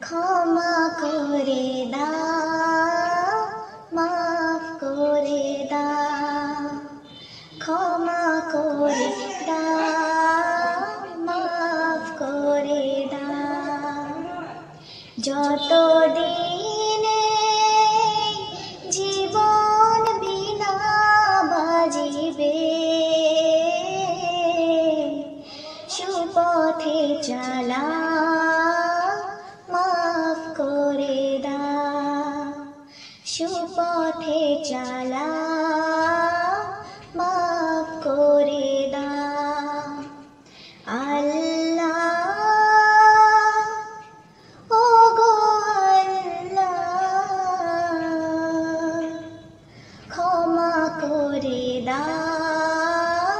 ক্ষমা করে দাও মাফ করে দাও ক্ষমা করে দাও মাফ করে দাও। যত সুপথে চালা মাফ করে দাও। আল্লাহ ও গো আল্লাহ, ক্ষমা করে দাও,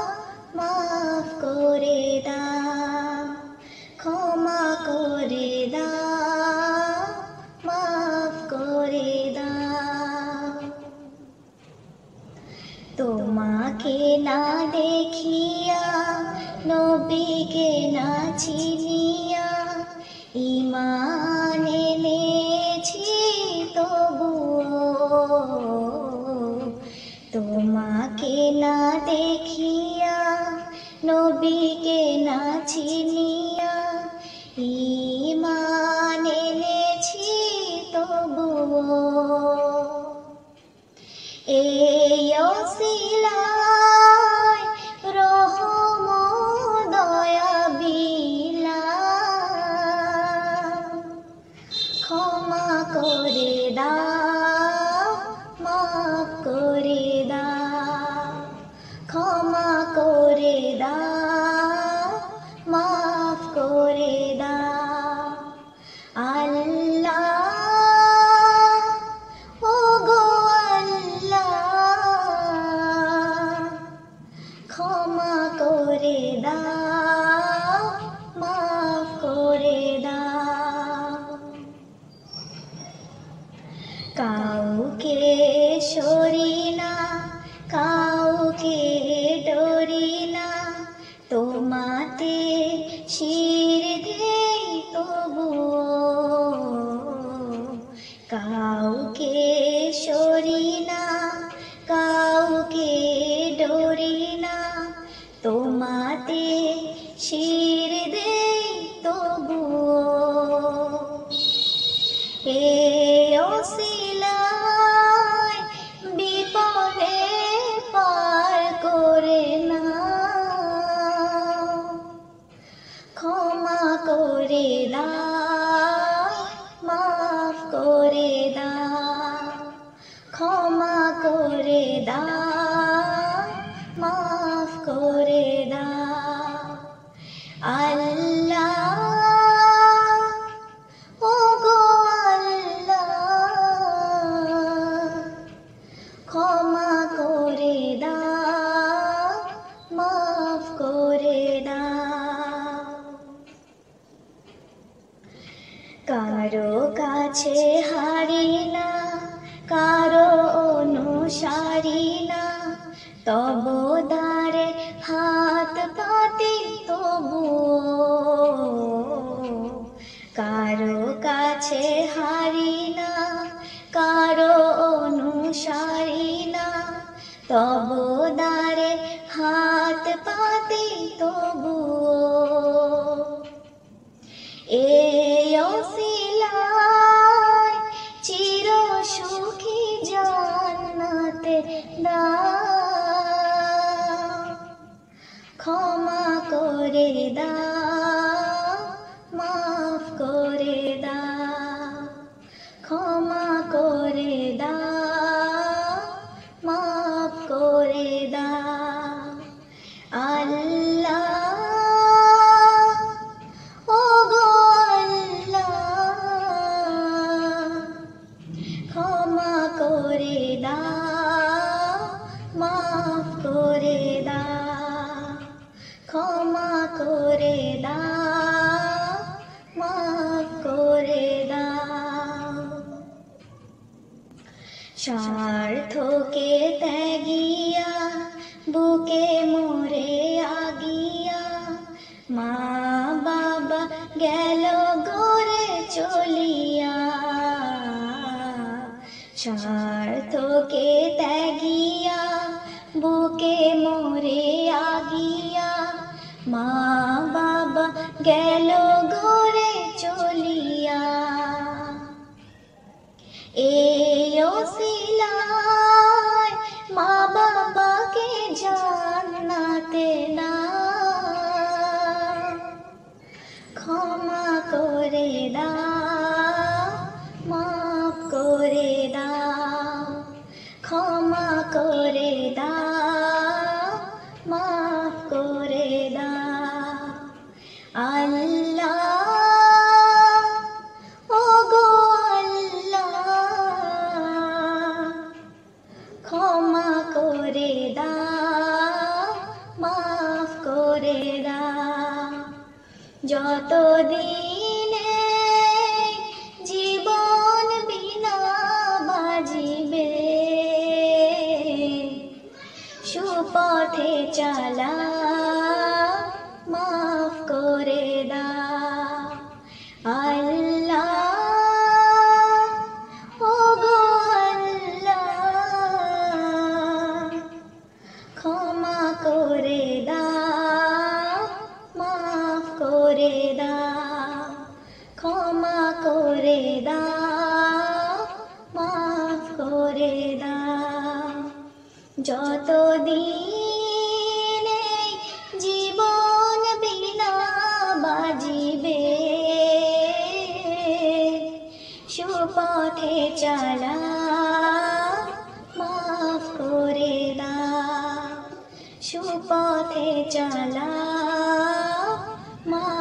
মাফ করে দাও। ক্ষমা করে দাও। না দেখিয়া, নবীকে না চিনিয়া ইমান এনেছি তবুও। তোমাকে না দেখিয়া, নবীকে না চিনিয়া ইমান এনেছি তবুও। এই অসিলায় দাও মাফ করে দাও। কাউকে সরি কাউকে ডরি না তোমাতে শির করে কারও কাছে হারি না কারও অনুসারি না তব দারে হাত পাতি তবু। এই স্বার্থকে ত্যাগিয়া, বুকে মোরে আগিয়া। মা বাবা গেল গোরে চলিয়া। স্বার্থকে ত্যাগিয়া, বুকে মোরে আগিয়া। মা বাবা গেল গোরে চলিয়া। ওসিলায় মা বাবাকে যত দিনে জীবন বিনা বাজিবে সুপথে চালা যত দিন জীবন বিনা বাজিবে সুপথে চালা মাফ করে দাও সুপথে চালা দাও